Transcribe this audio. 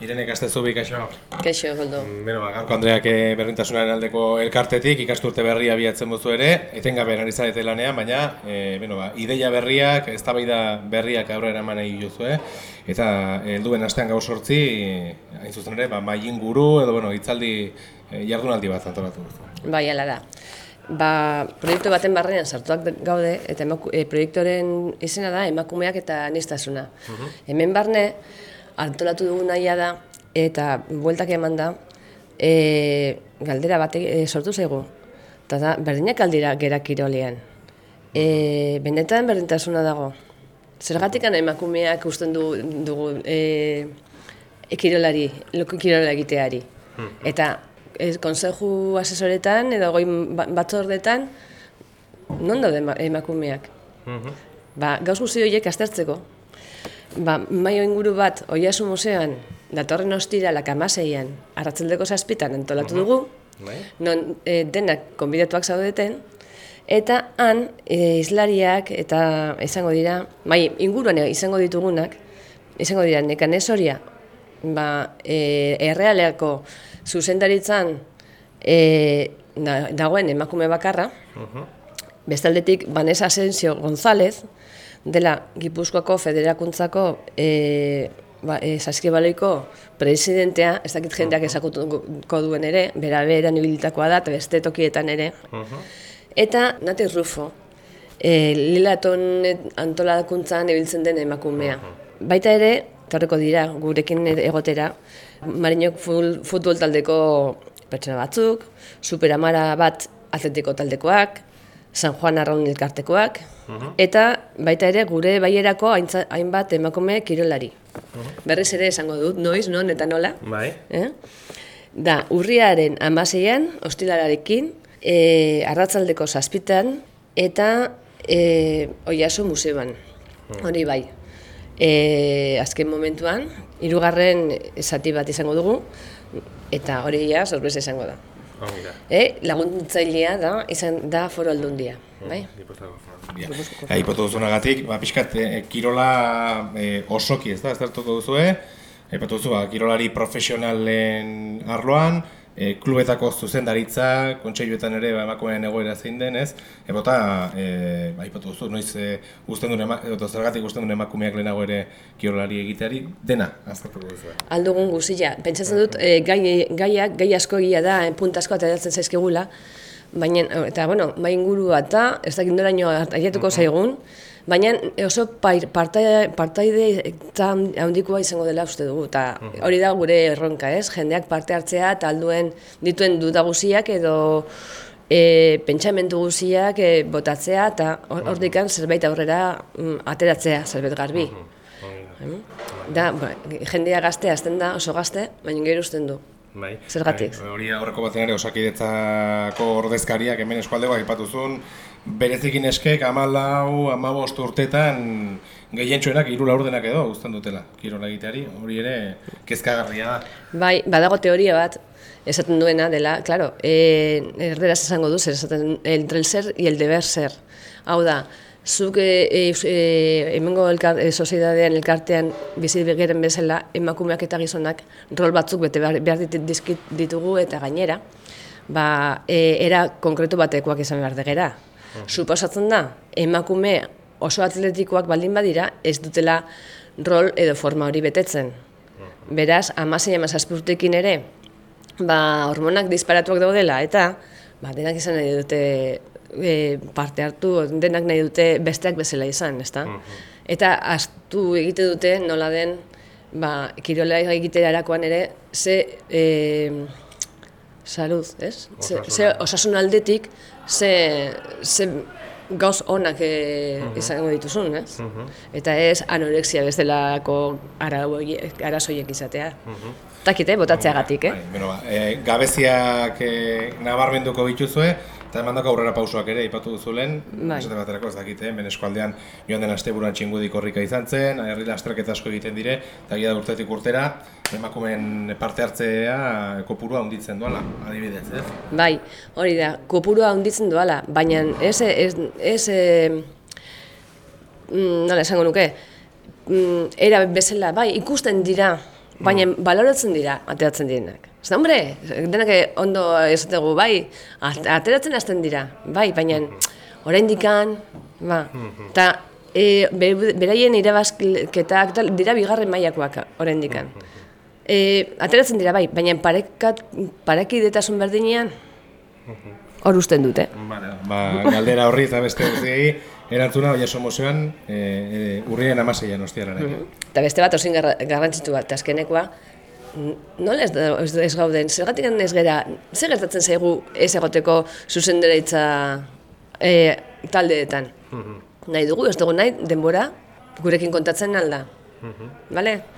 Irene Kastezubi, kaixo. Kaixo, Goldo. Mm, Beno, ba, gaurko Andreak eh, berdintasunaren aldeko elkartetik ikasturte berria abiatzen duzu ere, etengabe ari zarete lanean, baina e, beno, ba, ideia berriak, eztabaida berriak aurrera eman nahi duzu, eh? eta eh, helduen astean gau sortzi, hain zuzen ere, ba, mai inguru edo bueno, hitzaldi eh, jardunaldi bat antolatu duzu. Bai, ala da. Ba, proiektu baten barrean sartuak gaude, eta emaku, e, proiektoren izena da emakumeak eta anistasuna. Hemen barne, antolatu dugu nahia da, eta bueltak eman da, e, galdera bat e, sortu zaigu. Eta da, berdinak aldira gera kirolean. E, benetan berdintasuna dago. Zergatik emakumeak usten du, dugu e, e, kirolari, kirola egiteari. Eta ez, konseju asesoretan edo goi batzordetan, non daude ema- emakumeak? Ba, gauz guzti horiek aztertzeko. Ba, maio inguru bat, Oiasu Museoan, datorren ostiralak amaseian, arratzaldeko zazpitan antolatu dugu, Bai? non e, denak konbidatuak zaudeten, eta han e, islariak eta izango dira, bai, inguruan izango ditugunak, izango dira nekan esoria, ba, e, errealeako zuzendaritzan e, da, dagoen emakume bakarra, bestaldetik Vanessa Asensio González, dela Gipuzkoako Federakuntzako e, ba, e, saskibaloiko presidentea, ez dakit jendeak ezagutuko duen ere, bera beran ibilitakoa da, eta beste tokietan ere. Eta Nati Rufo, e, Lilaton antolakuntzan ibiltzen den emakumea. Baita ere, torreko dira, gurekin egotera, Marinok futbol taldeko pertsona batzuk, Superamara bat atletiko taldekoak, San Juan Arraun elkartekoak, eta baita ere gure baierako hainbat emakume kirolari. Berriz ere esango dut, noiz, non eta nola. Bai? Eh? Da, urriaren amaseian, ostilararekin, e, arratzaldeko zazpitan, eta e, oiaso museoan. Hori bai. E, azken momentuan, hirugarren zati bat izango dugu, eta hori ja, sorpresa izango da. Da. E, laguntzailea da, izan da foro aldundia. Bai? Ja. Aipatu duzunagatik, ba, pixkat, eh, kirola eh, osoki, ez da, ez duzue, aipatu duzu, ba, kirolari profesionalen arloan, eh, klubetako zuzendaritza, kontseiluetan ere ba, emakumeen egoera zein den, ez? Ebota, eh, ba, aipatu duzu, noiz eh, guztien duen, edo zergatik guztien duen emakumeak lehenago ere kirolari egiteari, dena, aztertuko duzu. aldugun guztia. Pentsatzen dut, e, gai, gaiak, gai asko egia da, e, punta asko ateratzen zaizkigula, baina, eta, bueno, mai ingurua eta, ez dakit noraino aiatuko zaigun, baina oso pair, partaide, handikoa izango dela uste dugu, eta hori da gure erronka, ez? Jendeak parte hartzea eta alduen dituen duda guziak edo e, pentsamendu guziak e, botatzea eta hor- hortikan zerbait aurrera mm, ateratzea, zerbait garbi. Em? Da, ba, jendea gazte azten da, oso gazte, baina gero usten du. Bai. Zergatik? Bai, hori aurreko baten ere osakidetzako ordezkariak hemen eskualdeko aipatuzun, berezikin eskek amalau, amabost urtetan gehientsuenak hiru laurdenak edo guztan dutela kirola egiteari, hori ere kezkagarria da. Bai, badago teoria bat, esaten duena dela, claro, e, erderaz esango du, zer esaten, entre el ser y el deber ser. Hau da, zuk e, e, e, hemengo elkar, e, soziedadean elkartean bizi begeren bezala, emakumeak eta gizonak rol batzuk bete behar, behar ditugu eta gainera, ba, e, era konkretu batekoak izan behar degera. Suposatzen da, emakume oso atletikoak baldin badira, ez dutela rol edo forma hori betetzen. Beraz, amasei amazazpurtekin ere, ba, hormonak disparatuak daudela, eta ba, denak izan nahi dute e, parte hartu, denak nahi dute besteak bezala izan, ezta? Eta astu egite dute nola den, ba, kirola egiterarakoan ere, ze e, salud, ez? Ze, ze osasun aldetik, ze, ze gauz onak e, izango dituzun, ez? Eta ez anorexia bezalako arazoiek izatea. Takite, botatzeagatik, eh? Bai, bueno, ba, e, gabeziak e, nabarmenduko dituzue, eta emandako aurrera pausoak ere ipatu duzulen, Bai. esate baterako ez dakite, hemen eskualdean joan den asteburuan txingudik horrika izan zen, herri lasterketa asko egiten dire, eta gira urtetik urtera, emakumeen parte hartzea kopurua handitzen doala, adibidez, ez? Bai, hori da, kopurua handitzen doala, baina ez, ez, ez e, mm, nola esango nuke, mm, era bezala, bai, ikusten dira baina baloratzen dira ateratzen direnak. Ez da, hombre, denak ondo esategu, bai, at- ateratzen hasten dira, bai, baina oraindikan, ba, eta e, be- beraien irabazketak dira bigarren mailakoak oraindikan. E, ateratzen dira, bai, baina parekat, parekidetasun berdinean, hor usten dute. Vale, ba, galdera horri eta beste guztiei, erantzuna oia mozioan, e, e, urrien amaseian ostiaran. Eta beste bat, osin garra- garrantzitsu bat, azkenekoa, nola ez, ez, ez gauden, zergatik ez gera, zer gertatzen zaigu ez egoteko zuzendaritza e, taldeetan. Nahi dugu, ez dugu nahi, denbora, gurekin kontatzen alda. Bale?